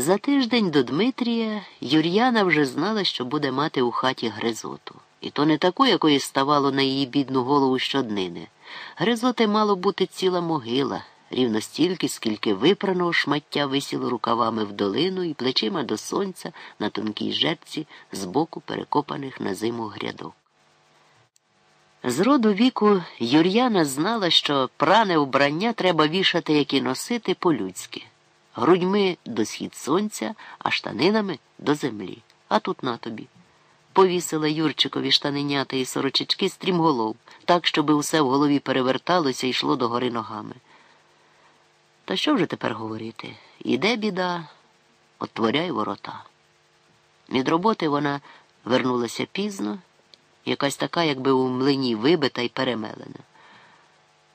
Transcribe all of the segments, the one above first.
За тиждень до Дмитрія Юр'яна вже знала, що буде мати у хаті гризоту. І то не таку, якої ставало на її бідну голову щоднини. Гризоти мало бути ціла могила, рівно стільки, скільки випраного шмаття висіло рукавами в долину і плечима до сонця на тонкій жерці з боку перекопаних на зиму грядок. З роду віку Юр'яна знала, що пране вбрання треба вішати, як і носити по-людськи грудьми до схід сонця, а штанинами до землі. А тут на тобі. Повісила Юрчикові штаненята і сорочечки стрімголов, так, щоби усе в голові переверталося і йшло догори ногами. Та що вже тепер говорити? Іде біда, отворяй ворота. Від роботи вона вернулася пізно, якась така, якби у млині вибита і перемелена.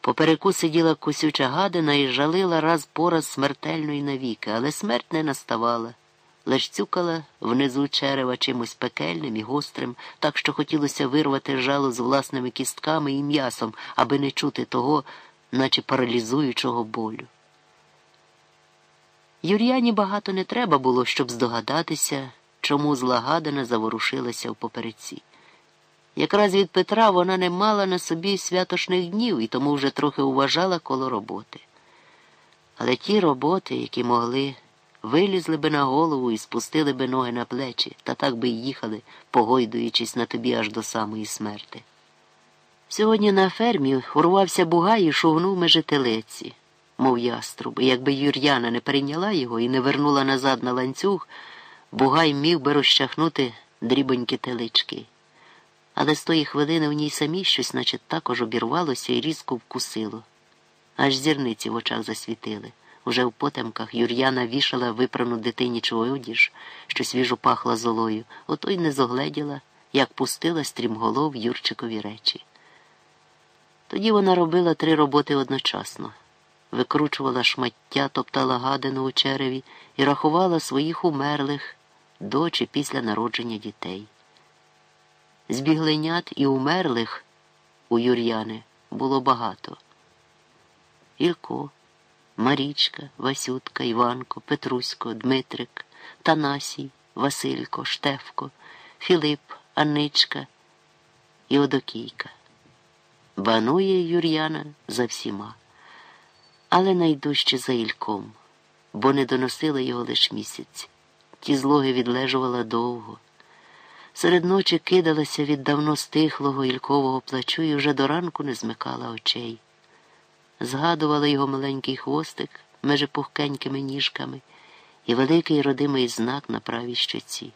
Попереку сиділа косюча гадина і жалила раз по раз смертельно і навіки, але смерть не наставала, лиш цюкала внизу черева чимось пекельним і гострим, так що хотілося вирвати жало з власними кістками і м'ясом, аби не чути того, наче паралізуючого болю. Юр'яні багато не треба було, щоб здогадатися, чому зла гадина заворушилася в попереці. Якраз від Петра вона не мала на собі святошних днів і тому вже трохи уважала коло роботи. Але ті роботи, які могли, вилізли би на голову і спустили би ноги на плечі, та так би й їхали, погойдуючись на тобі аж до самої смерти. Сьогодні на фермі урвався бугай і шугнув межи телеці, мов яструб, і якби Юр'яна не перейняла його і не вернула назад на ланцюг, бугай міг би розчахнути дрібонькі телички але з тої хвилини в ній самі щось, наче також обірвалося і різко вкусило. Аж зірниці в очах засвітили. Уже в потемках Юр'яна вішала випрану дитинічу одіж, що свіжо пахла золою, ото й не зогледіла, як пустила стрімголов Юрчикові речі. Тоді вона робила три роботи одночасно викручувала шмаття, топтала гадину у череві і рахувала своїх умерлих до чи після народження дітей. Збігленят і умерлих у Юр'яни було багато. Ілько, Марічка, Васютка, Іванко, Петрусько, Дмитрик, Танасій, Василько, Штефко, Філип, Анничка і Одокійка. Банує Юр'яна за всіма, але найдужче за Ільком, бо не доносила його лиш місяць. Ті злоги відлежувала довго. Серед ночі кидалася від давно стихлого ількового плачу і вже до ранку не змикала очей. Згадувала його маленький хвостик межи пухкенькими ніжками і великий родимий знак на правій щоці.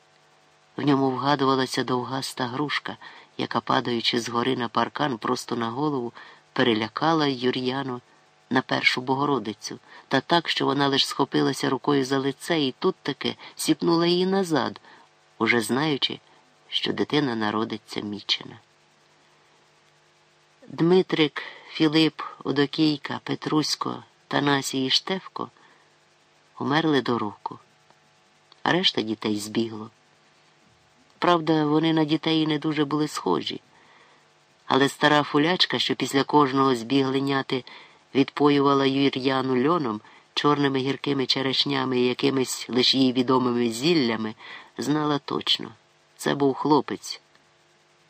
В ньому вгадувалася довгаста грушка, яка, падаючи з гори на паркан просто на голову, перелякала Юр'яну на першу Богородицю, та так, що вона лиш схопилася рукою за лице і тут таки сіпнула її назад, уже знаючи, що дитина народиться мічена. Дмитрик, Філип, Одокійка, Петрусько, Танасій і Штефко умерли до року, а решта дітей збігло. Правда, вони на дітей не дуже були схожі, але стара фулячка, що після кожного збігленяти відпоювала Юр'яну льоном, чорними гіркими черешнями і якимись лиш їй відомими зіллями, знала точно. Це був хлопець.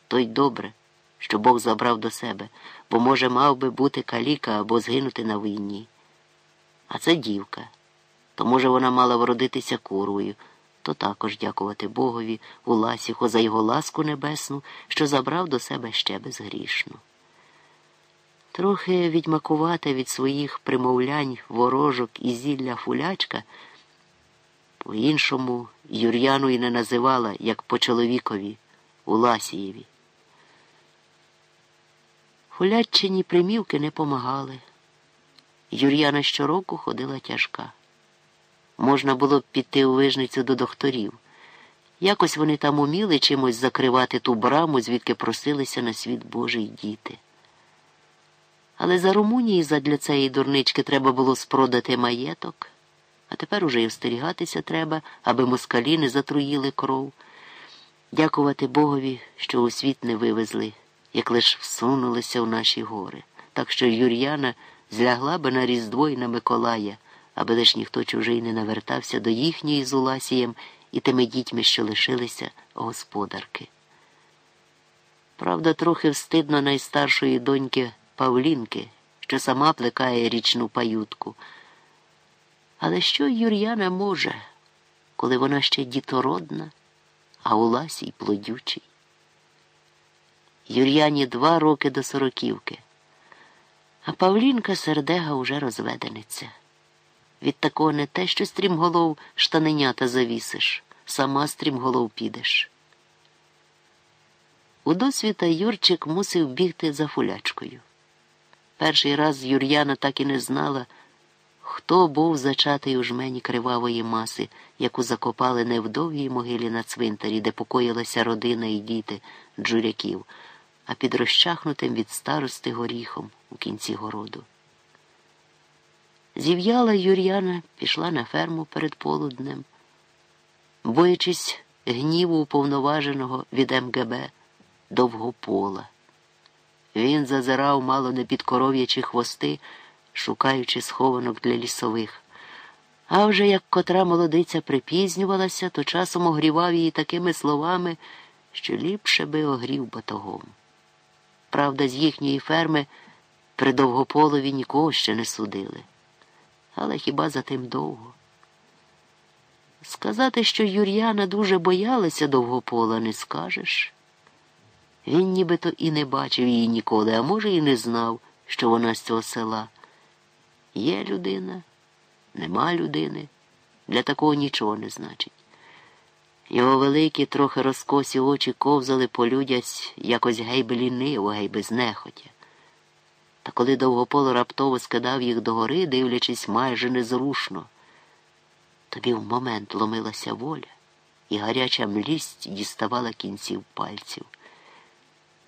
Той добре, що Бог забрав до себе, бо, може, мав би бути каліка або згинути на війні. А це дівка. То, може, вона мала вродитися курвою, то також дякувати Богові у ласіху за його ласку небесну, що забрав до себе ще безгрішну. Трохи відьмакувати від своїх примовлянь ворожок і зілля фулячка. По іншому Юр'яну і не називала, як по чоловікові, у Ласієві. Фулятчині примівки не помагали. Юр'яна щороку ходила тяжка. Можна було б піти у вижницю до докторів. Якось вони там уміли чимось закривати ту браму, звідки просилися на світ Божий діти. Але за Румунії задля цієї дурнички треба було спродати маєток. А тепер уже й остерігатися треба, аби москалі не затруїли кров. Дякувати Богові, що у світ не вивезли, як лиш всунулися в наші гори. Так що Юр'яна злягла би на Різдво і на Миколая, аби лиш ніхто чужий не навертався до їхньої з Уласієм і тими дітьми, що лишилися господарки. Правда, трохи встидно найстаршої доньки Павлінки, що сама плекає річну паютку. Але що Юр'яна може, коли вона ще дітородна, а Уласій плодючий? Юр'яні два роки до сороківки, а Павлінка сердега уже розведениця. Від такого не те, що стрімголов штаненята завісиш, сама стрімголов підеш. У досвіта Юрчик мусив бігти за фулячкою. Перший раз Юр'яна так і не знала, хто був зачатий у жмені кривавої маси, яку закопали не в довгій могилі на цвинтарі, де покоїлася родина і діти джуряків, а під розчахнутим від старости горіхом у кінці городу. Зів'яла Юр'яна пішла на ферму перед полуднем, боячись гніву уповноваженого від МГБ довгопола. Він зазирав мало не під коров'ячі хвости, шукаючи схованок для лісових. А вже як котра молодиця припізнювалася, то часом огрівав її такими словами, що ліпше би огрів батогом. Правда, з їхньої ферми при довгополові нікого ще не судили. Але хіба за тим довго? Сказати, що Юр'яна дуже боялася довгопола, не скажеш. Він нібито і не бачив її ніколи, а може, і не знав, що вона з цього села. Є людина, нема людини. Для такого нічого не значить. Його великі, трохи розкосі очі ковзали по людясь якось гейби ліниво, гейби знехотя. Та коли довгополо раптово скидав їх догори, дивлячись майже незрушно, тобі в момент ломилася воля, і гаряча млість діставала кінців пальців.